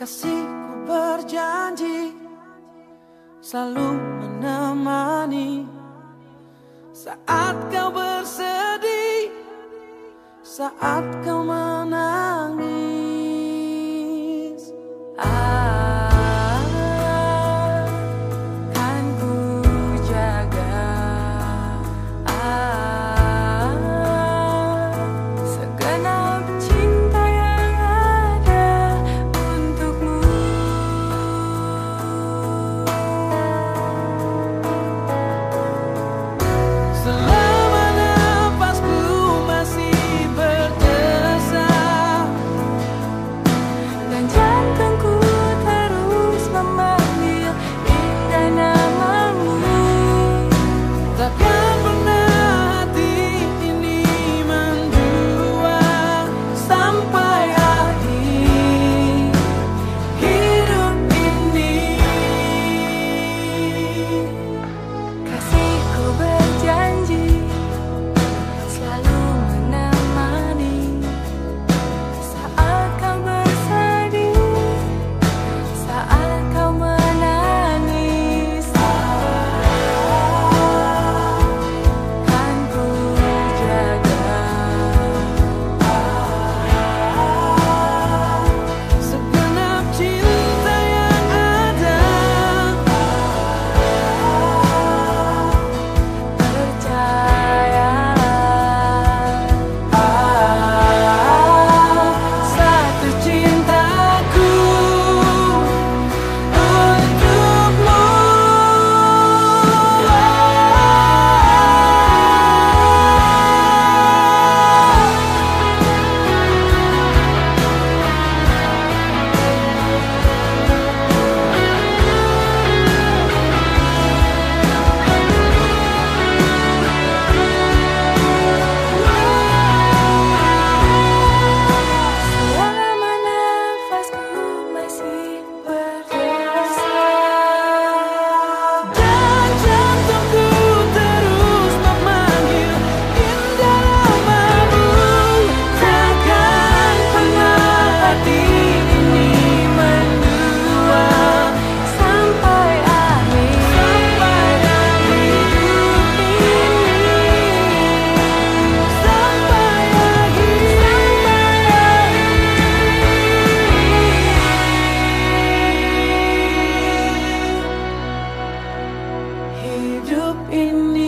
kasihku berjanji selalu menemani saat kau bersedih, saat kau menangis. up in